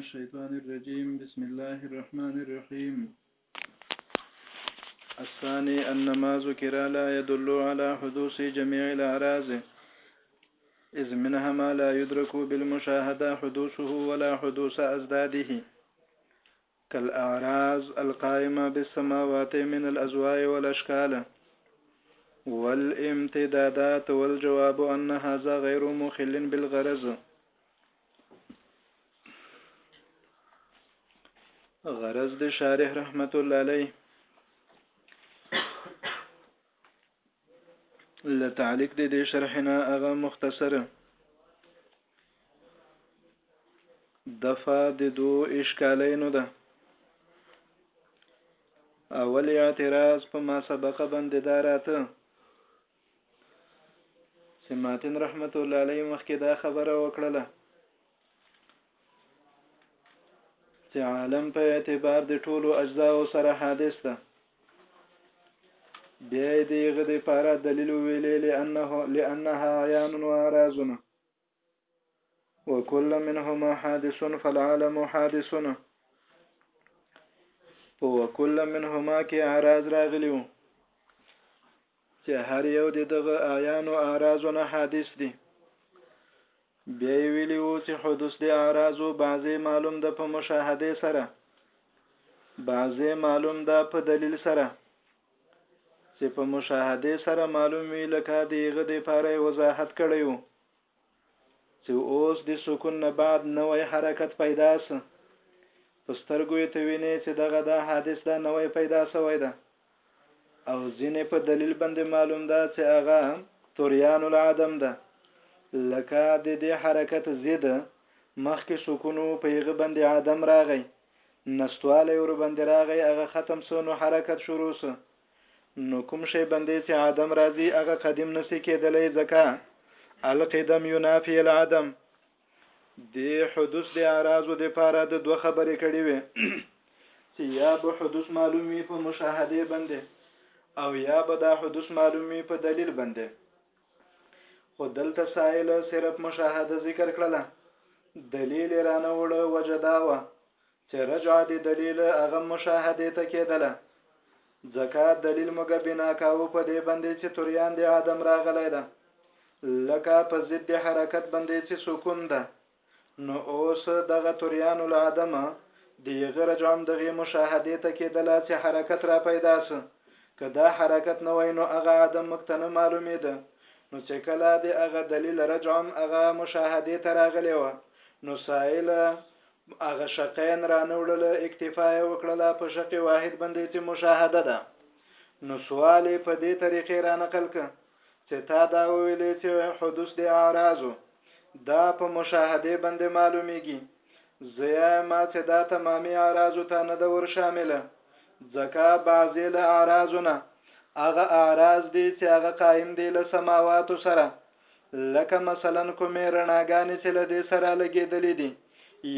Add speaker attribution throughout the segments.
Speaker 1: الشيطان الرجيم بسم الله الرحمن الرحيم الثاني أن ما ذكر لا يدل على حدوث جميع الأعراض إذ منها ما لا يدرك بالمشاهدة حدوثه ولا حدوث أزداده كالأعراض القائمة بالسماوات من الأزواء والأشكال والامتدادات والجواب أن هذا غير مخل بالغرض غرض د شارح رحمت الله علیه لتعلق د دې شرحنا هغه مختصره دفع د دو اشکالینو ده اول اعتراض په ما سبقه باندې داراته سماتن رحمت الله علیه مخکې دا خبره وکړله چې عالم په اعتبار د ټولو اجزاو سره حادث ده بیا دیغه د پاره دلیل ویلې لانه لانها عیان و ارازونه وكل منهما حادث فالعالم حادث په وکل منهما کې اعراض راغلیو چې هر یو د دغه اعیان او اعراضونه حادث دي بیا ویلی وو چې حدوث د اعراضو بعضی معلوم ده په مشاهده سره بعضی معلوم ده په دلیل سره چې په مشاهده سره معلوم وي لکه دیغه د پاره وضاحت کړی وو چې اوس د سکون نه بعد نوې حرکت پیدا سه پسترګو ته ویني چې دغه د حادث دا نوې پیدا سوې ده او ځینې په دلیل باندې معلوم ده چې هغه توریان العدم ده لکه د دې حرکت زید مخکې سکونو په یغه باندې عدم راغی نستوالی ورباندې راغی هغه ختم سو نو حرکت شروع سو نو کوم شی باندې چې عدم راځي هغه قدیم نسي کېدلی ځکه القدم ينافي العدم دې حدوث د اعراضو د پاره د دوه خبرې کړې وي چې یا به حدوث معلوم وي په مشاهده باندې او یا به دا حدوث معلوم وي په دلیل باندې خو دلته سائل صرف مشاهده ذکر کړله دلیل رانه وړه وجه دا وه چې رجعه د دلیل هغه مشاهده ته کېدله ځکه دلیل موږ بنا کاوه په دې باندې چې تریان د آدم راغلی ده لکه په ضد حرکت باندې چې سکون ده نو اوس دغه توریانو له عدمه د یغه رجعم دغه مشاهده ته کېدله چې حرکت را پیدا سه که دا حرکت نه وای نو هغه عدم موږ ته نه معلومېده نو چې کله د هغه دلیل رجعم هغه مشاهده ته راغلی و نو سائل هغه شقین را نوړل اکتفا یې وکړله په شق واحد باندې چې مشاهده ده نو سوال یې په دې طریقې را نقل که چې تا دا وویلې چې حدوث د اعراضو دا په مشاهده باندې معلومیږي زیا ما چې دا تمامي اعراض ته نه د ور شامله ځکه بعضی له اعراضونه هغه اعراض دي چې هغه قائم دي له سماوات سره لکه مثلا کومې رڼاګانې چې له دې سره لګېدلې دي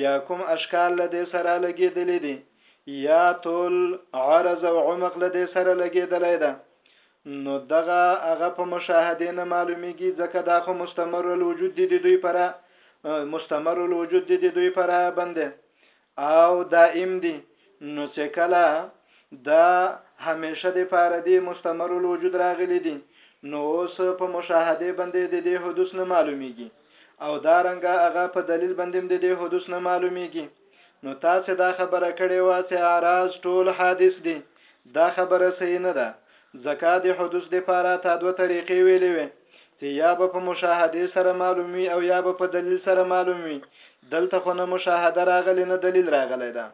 Speaker 1: یا کوم اشکال له دې سره لګېدلې دي یا طول عرض او عمق له دې سره لګېدلې ده نو دغه هغه په مشاهده نه معلومیږي ځکه دا خو مستمر الوجود دي د دوی پر مستمر الوجود دي د دوی پر باندې او دائم دي نو چې کله دا همیشه د پاره دي مستمر الوجود راغلي دي نو اوس په مشاهده باندې د دې حدوث نه معلومیږي او دا رنګه هغه په دلیل باندې د دې حدوث نه معلومیږي نو تاسو دا خبره کړې و چې اعراض ټول حادث دي دا خبره صحیح نه ده ځکه د حدوث د پاره تا دوه طریقې ویلې وي چې یا به په مشاهده سره معلوم وي او یا به په دلیل سره معلوم وي دلته خو نه مشاهده راغلی نه دلیل راغلی ده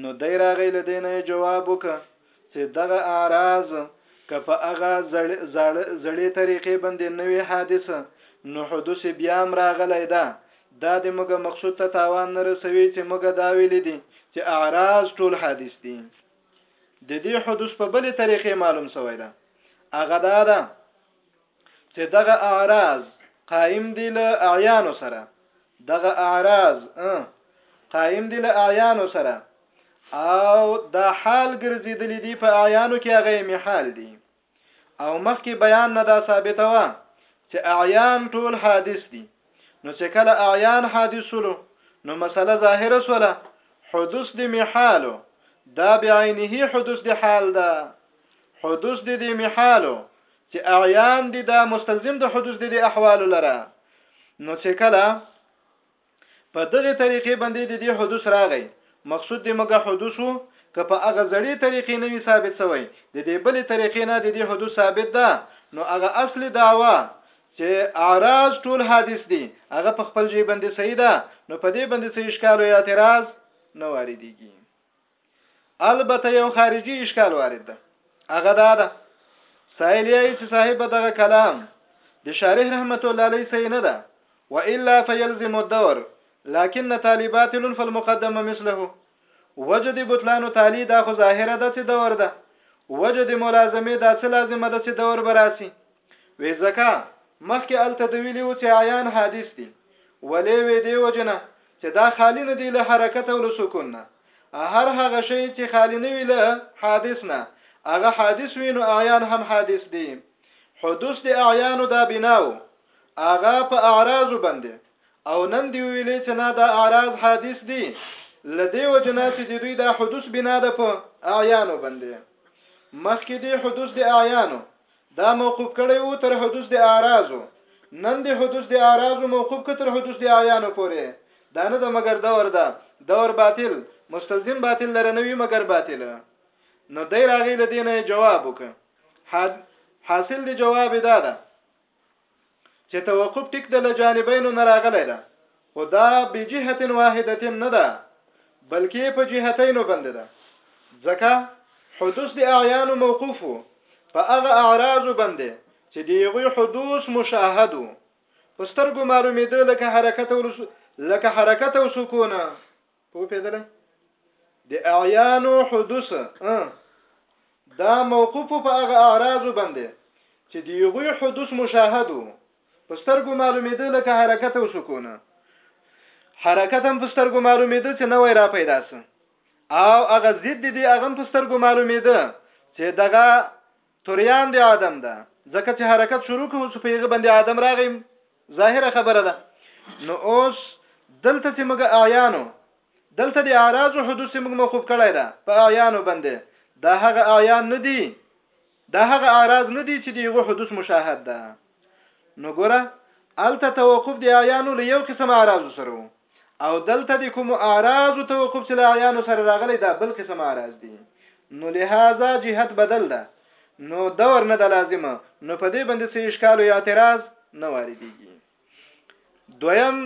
Speaker 1: نو دی راغی لدینه جواب وکړه چې دغه اعراض که په هغه زړې طریقې باندې نه وی حادث نو حدوث بیا هم راغلی ده دا د موږ مقصود ته تاوان نه رسوي چې موږ دا ویلي دي چې اعراض ټول حادث دي د دې حدوث په بلې طریقې معلوم سوی ده هغه دا ده چې دغه اعراض قائم دي له اعیانو سره دغه اعراض قائم دي له اعیانو سره او دا حال ګرځیدلی دی په اعیانو کې هغه محال دی او مخکې بیان نه دا ثابته و چې اعیان ټول حادث دي نو چې کله اعیان حادثولو نو مسله ظاهره سوله حدوث دی محالو دا بعینه حدوث دی حال ده حدوث دی دی محالو چې اعیان دي دا مستلزم د حدوث دي د احوال لره نو چې کله په دغه طریقې باندې د دې حدوث راغی مقصود د مګه حدوث وو که په هغه زړې طریقې نه وي ثابت شوی د دې بلې طریقې نه د دې حدوث ثابت ده نو هغه اصلي داوا چې اعراض ټول حادث دي هغه په خپل جی باندې صحیح ده نو په دې باندې څه اشکال او اعتراض نه واردېږي البته یو خارجي اشکال وارد ده هغه دا ده سائل یې چې صاحب دغه کلام د شارح رحمت الله علیه صحیح نه ده والا فیلزم الدور لكن طالبات الف المقدمه مثله وجد بطلان تعالی دا خو ظاهره ده چې دور ده وجد ملازمه دا څه لازمه ده چې دور براسي وی زکه مخکې الته د ویلی و چې عیان حادث دي ولې وی دی وجنه چې دا خالی نه دی له حرکت او له سکون نه هر هغه شی چې خالی نه وی له حادث نه هغه حادث وی نو عیان هم حادث دي حدوث د اعیانو دا بناو هغه په اعراض باندې او نن دی ویلې چې نه دا اعراض حادث دي لدی وجنا چې د دوی دا حدوث بنا ده په اعیانو باندې مخکې دی حدوث د اعیانو دا موقوف کړی وو تر حدوث د اعراضو نن د حدوث د اعراضو موقوف که تر حدوث د اعیانو پورې دا نه ده مګر دور ده دور باطل مستلزم باطل لره نه وي مګر باطل نو دی راغی لدینه جواب وک حاصل دی جواب دا ده چې توقف ټیک د لجانبینو نه راغلی ده خو دا به جهت واحدت نه ده بلکې په جهتینو باندې ده ځکه حدوث د اعیان موقوف په هغه اعراض باندې چې دی غوی حدوث مشاهد وو پسترګو معلومېده لکه حرکت او لکه حرکت او سکون پوهېدلی د اعیانو حدوث دا موقوف په هغه اعراضو باندې چې د هغوی حدوث مشاهد وو په سترګو معلومېده لکه حرکت او سکون حرکت هم په سترګو معلومېده چې نوې را پیدا سه او هغه ضد دي هغه په سترګو معلومېده چې دغه طریان د آدم ده ځکه چې حرکت شروع کوو چې په یغه باندې آدم راغی ظاهره خبره ده نو اوس دلته چې موږ اعیانو دلته د اعراض حدوث موږ موقوف کړی ده په اعیانو باندې دا هغه اعیان نه دي دا هغه اعراض نه دي چې دیغه حدوث مشاهد ده نو ګوره الته توقف د اعیانو له یو قسم اعراض سره وو او دلته د کوم اعراض او توقف چې له اعیانو سره راغلی دا بل قسم اعراض دي نو لهذا جهت بدل ده نو دور نه د لازمه نو په دې باندې څه اشکال او اعتراض نه واردېږي دویم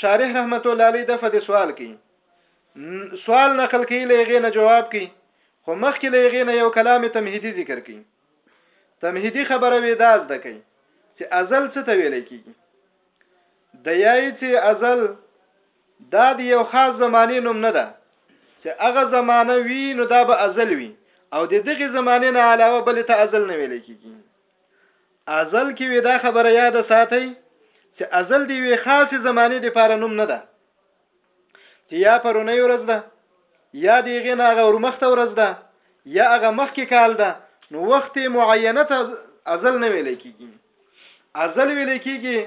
Speaker 1: شارح رحمت الله علیه د فد سوال کوي سوال نقل کوي لغې نه جواب کوي خو مخکې لغې نه یو کلام تمهیدی ذکر کوي تمهیدی خبره وی دا زده کئ چې ازل څه ته ویل کیږي د یای چې ازل دا د یو خاص زمانه نوم نه ده چې هغه زمانه وی نو دا به ازل وی او د دغه زمانه نه علاوه بل ته ازل نه ویل کیږي ازل کې وی دا خبره یاد ساتئ چې ازل دی وی خاص زمانه د پاره نوم نه ده چې یا پرونی ورځ ده یا د هغې نه هغه ورمخته ورځ ده یا هغه مخکې کال ده نو وخت معینه ته ازل نه ویل کېږي ازل ویل کېږي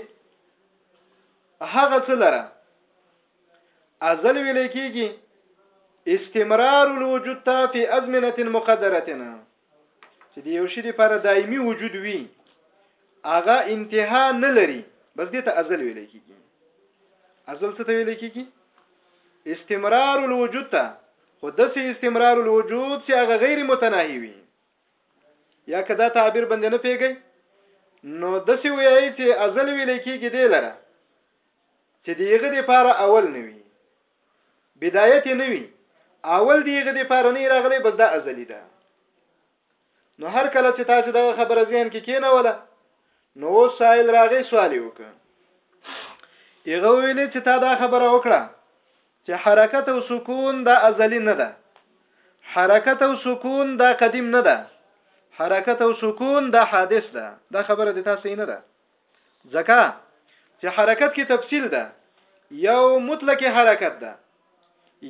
Speaker 1: هغه څه لره ازل ویل کېږي استمرار الوجود ته فی ازمنه مقدره چې د یو شي لپاره دایمي وجود وي هغه انتها نه لري بس دې ته ازل ویل کیږي ازل څه ته ویل کیږي استمرار الوجود ته خو دسې استمرار الوجود چې هغه غیر متناهي وي یا کدا تعبیر بند نه پیږي نو دسې وایي چې ازل ویل کیږي دی لره چې دیغه د پاره اول نه وي بدايت يې نه وي اول دی هغه د پاره نه راغلی بس دا ازلی ده نو هر کله چې تاسو دغه خبره ذهن کې کینوله نو اوس سائل راغی سوال وکړ هغه ویل چې تا دا خبره وکړه چې حرکت او سکون دا ازلی نه ده حرکت او سکون دا قدیم نه ده حرکت او سکون دا حادث ده دا خبره د تاسو نه ده ځکه چې حرکت کې تفصیل ده یو مطلق حرکت ده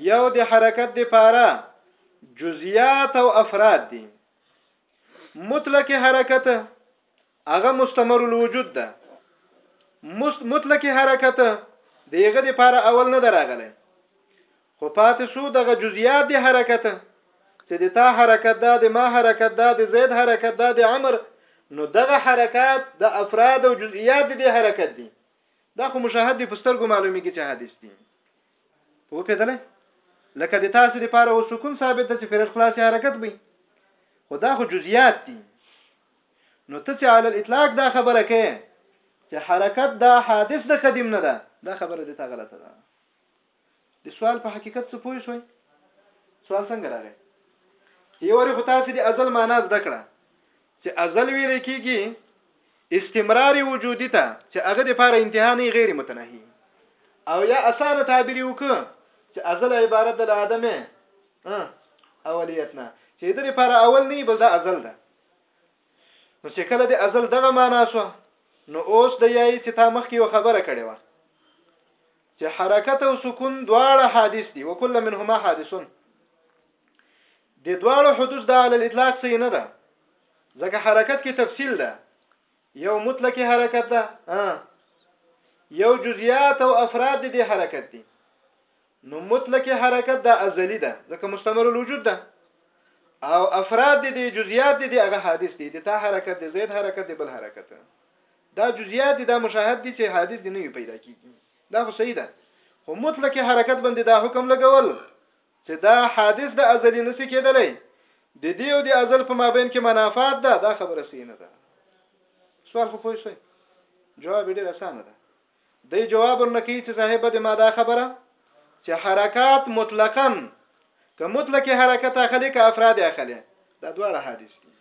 Speaker 1: یو د حرکت د پاره جزئیات او افراد دي مطلق حرکت هغه مستمر الوجود ده مطلق حرکت دیغه د پاره اول نه دراغله خو پاتې شو دغه جزئیات دې حرکته چې د تا حرکت دا د ما حرکت دا د زید حرکت دا د عمر نو دغه حرکات د افراد او جزئیات دې حرکت دي دا خو مشاهد دي په سترګو معلومیږي چې حادث دي په پیدلې لکه د تاسو لپاره او سکون ثابت ده چې فرق خلاص حرکت وي خو دا خو جزئیات دي نو ته چې علی الاطلاق دا خبره کوي چې حرکت دا حادث د قدیم نه ده دا خبره دې تا غلطه ده د سوال په حقیقت څه پوه شوي سوال څنګه راغی یو وری خو تاسو د ازل معنا زده کړه چې ازل ویل کېږي استمرار وجودي ته چې هغه د لپاره انتها نه غیر متناهي او یا اسانه تعبیر وکړه چې ازل عبارت د عدم اولیت نه چې د لپاره اول نه بل د ازل ده نو چې کله د ازل دغه معنا شو نو اوس د یای چې تا مخکې یو خبره کړې و چې حرکت او سکون دواړه حادث دي وکل منهما حادثون د دواړو حدوث د علی الاطلاق صحیح نه ده ځکه حرکت کې تفصیل ده یو مطلق حرکت ده یو جزئیات او افراد د دې حرکت دي نو مطلق حرکت د ازلی ده ځکه مستمر الوجود ده او افراد د دې جزئیات د دې هغه حادث دي د تا حرکت د زید حرکت د بل حرکت دا جزیات دي دا مشاهد دي چې حادث دي نوي پیدا کیږي دا خو صحیح ده خو مطلق حرکت باندې دا حکم لګول چې دا حادث به ازلی نسی کېدلی د دې او د ازل په مابین کې منافات ده دا خبره صحیح نه ده سوال خو پوه شئ جواب ډیر اسانه ده دی جواب ورنه کوي چې صاحبه د ما دا خبره چې حرکات مطلقاً که مطلق حرکت اخلي که افراد اخلي دا دواړه حادث دي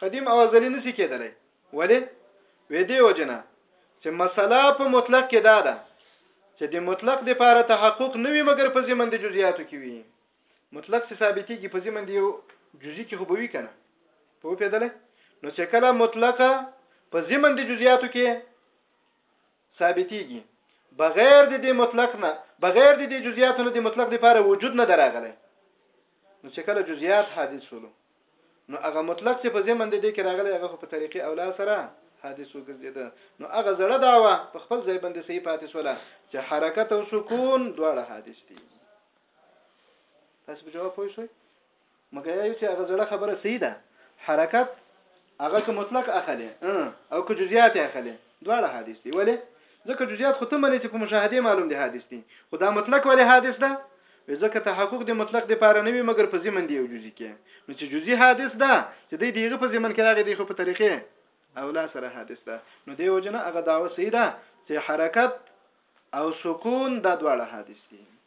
Speaker 1: قدیم او ازلی نسی کېدلی ولی وې دی وجنه چې مسله په مطلق کې دا ده چې د مطلق د پاره تحقق نه وي مګر په زمن د جزئیاتو کې وي مطلق څه ثابتېږي په زمن دی جزئی کې خو به وی کنه په پیدلې نو چې کله مطلقه په زمن د جزئیاتو کې ثابتیږي بغیر د دې مطلق نه بغیر د دې جزئیاتو نه د مطلق لپاره وجود نه دراغلی نو چې کله جزئیات حادث شولو نو هغه مطلق چې په زمن د دې کې راغلی هغه په طریقې اولا سره حادث وګرځیده نو هغه زړه داوا په خپل ځای باندې صحیح پاتې شوله چې حرکت او سکون دواړه حادث دي تاسو په جواب پوه شئ مګر یو چې هغه زړه خبره صحیح ده حرکت هغه که مطلق اخلي او که جزئیات اخلي دواړه حادث دي ولی ځکه جزئیات خو ته منې چې په مشاهده معلوم دي حادث دي خو دا مطلق ولی حادث ده ځکه تحقق د مطلق د پاره نه وي مګر په زمن دی او جزئی کې نو چې جزئی حادث ده چې دی دیغه په زمن کې راغی دی خو په طریقې او لا سره حادث ده نو دی وجنه هغه داوه سیده چې حرکت او سکون دا دواړه حادث دي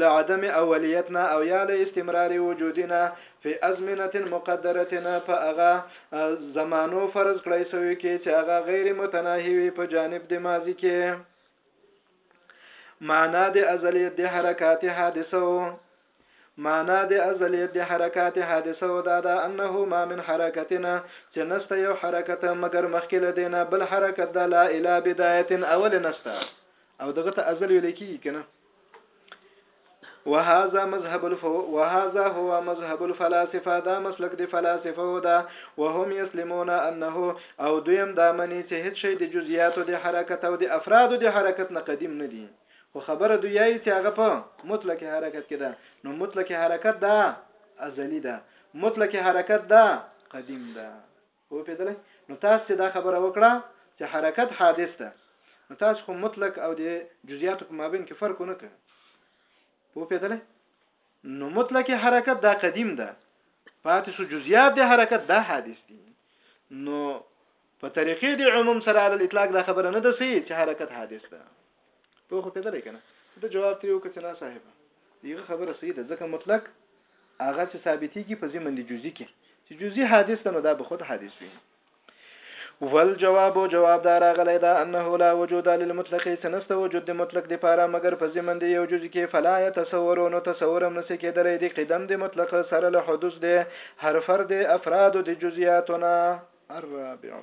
Speaker 1: له عدم اولیت نه او یا له استمرار وجودی نه فی ازمنه مقدره په هغه زمانو فرض کړی سوی کې چې هغه غیر متناهی وي په جانب د ماضی کې معنا د ازلیت د حرکات حادثو معنا د ازلیت د حرکات حادثه او دا ده انه ما من حرکتنا چې نسته یو حرکت مگر مخکې لدینه بل حرکت د لا اله بدایت اول نسته او دغه ته ازل ویل کیږي کنه وهذا مذهب الف وهذا هو مذهب الفلاسفه دا مسلک دی فلاسفه دا وهم يسلمون انه او دویم دا منی چې هیڅ شی د جزئیاتو د حرکت او د افرادو د حرکت نه قدیم نه دی خو خبره دوی یی چې هغه په مطلق حرکت کې ده نو مطلق حرکت دا ازلی ده مطلق حرکت دا قدیم ده وپېدلی نو تاسو چې دا خبره وکړه چې حرکت حادث ده نو تاسو خو مطلق او د جزئیاتو په مابین کې فرق نه کړ وپېدلی نو مطلق حرکت دا قدیم ده پاتې شو جزئیات د حرکت دا حادث دي نو په طریقې د عموم سره علل اطلاق دا خبره نه ده صحیح چې حرکت حادث ده په خو کېدلې کنه ته جواب تریو کته نه صاحب دغه خبره صحیح ده ځکه مطلق هغه چې ثابتي کې په زمند جزئی کې چې جزئی حادث ده نو دا به خود حادث وي والجواب جواب دار غلی دا انه لا وجود للمطلق سنست وجود د مطلق د پاره مگر په زمند یو جز کې فلا يتصور نو تصورم نس کېدلې د قدم د مطلق سره له حدوث د هر فرد افراد د جزئیاتنا الرابع